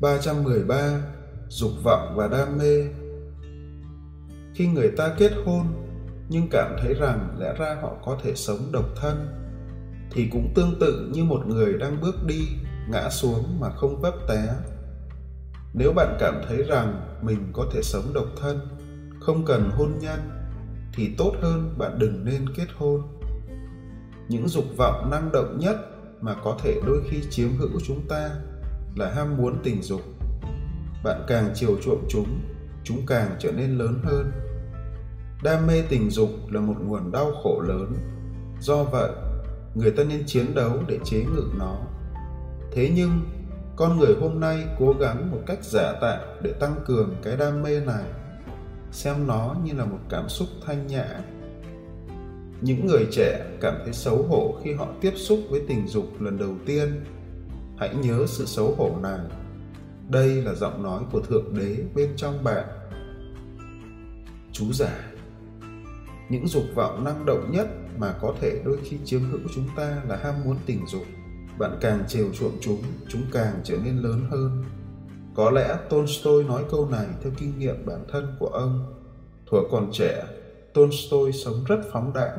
313 Dục vọng và đam mê. Khi người ta kết hôn, nhưng cảm thấy rằng lẽ ra họ có thể sống độc thân, thì cũng tương tự như một người đang bước đi, ngã xuống mà không vấp té. Nếu bạn cảm thấy rằng mình có thể sống độc thân, không cần hôn nhân, thì tốt hơn bạn đừng nên kết hôn. Những dục vọng năng động nhất mà có thể đôi khi chiếm hữu chúng ta là ham muốn tình dục. Bạn càng chiều chuộng chúng chúng càng trở nên lớn hơn. Đam mê tình dục là một nguồn đau khổ lớn. Do vậy, người ta nên chiến đấu để chế ngự nó. Thế nhưng, con người hôm nay cố gắng một cách giả tạo để tăng cường cái đam mê này, xem nó như là một cảm xúc thanh nhã. Những người trẻ cảm thấy xấu hổ khi họ tiếp xúc với tình dục lần đầu tiên hãy nhớ sự xấu hổ này. Đây là giọng nói của thượng đế bên trong bạn. Chú giải những dục vọng năng động nhất mà có thể đôi khi chiếm hữu chúng ta là ham muốn tình dục. Bạn càng chiều chuộng chúng chúng càng trở nên lớn hơn. Có lẽ tolstoy nói câu này theo kinh nghiệm bản thân của ông. Thuở còn trẻ, tolstoy sống rất phóng đãng.